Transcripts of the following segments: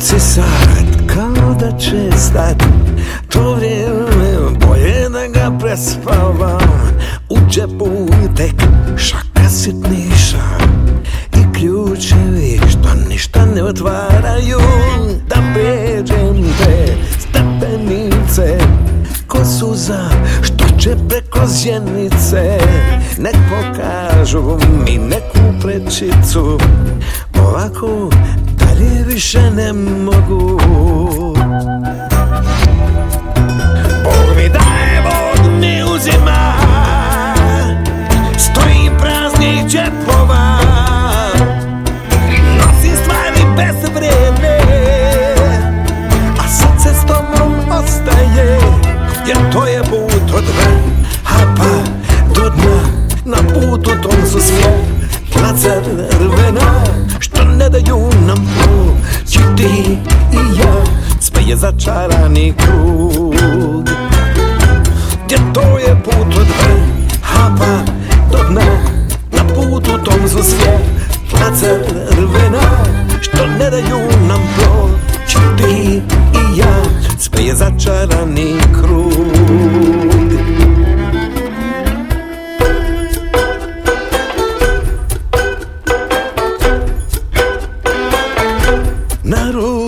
sad kao da će stat. To vrijeme bolje da ga prespavam. U džepu tek šaka sitniša. I ključevi što ništa ne otvaraju. Da pređem te stepenice Ko suza što će preko zjenice. Nek pokažu mi neku prečicu. Ovako dalje više ne mogu. Bog mi daje, Bog mi uzima. Stojim praznih džepova. Nosim stvari bezvredne A srce s tobom ostaje Jer to je put od hapa do dna Na putu tom su svjetla crvena Što ne daju nam proći ti i ja Sve je začarani krug. Gdje to je put od hapa do dna Na putu tom su svjetla crvena Što ne daju nam proći ti i ja Sve je začarani krug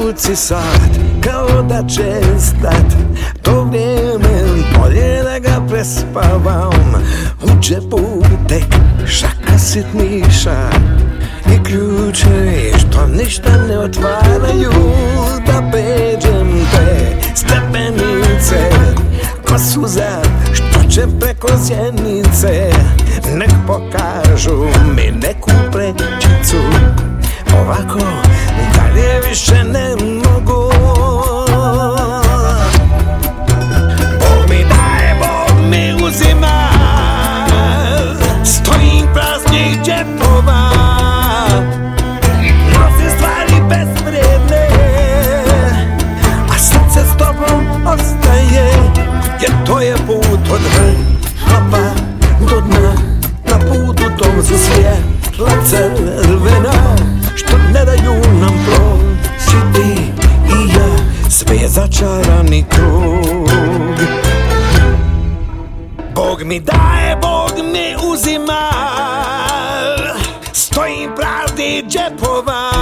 Na ruci sad kao da će stat. To vrijeme bolje da ga prespavam. U džepu tek šaka sitniša. I ključevi što ništa ne otvaraju Da pređem te stepenice. Ko suza što će preko sjenice? Nek pokažu mi neku prečicu. Ovako dalje više ne svjetla crvena Što ne daju nam proći ti i ja Sve je začarani krug. Bog mi daje, Bog mi uzima. Stojim prazni džepova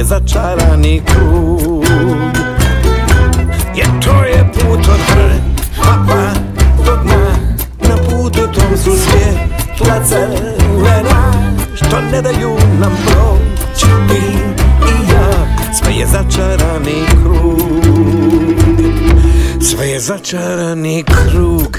Sve je začarani krug. Jer to je put od hapa do dna Na putu tom su svjetla crvena Što ne daju nam proći ti i ja Sve je začarani krug. Sve je začarani krug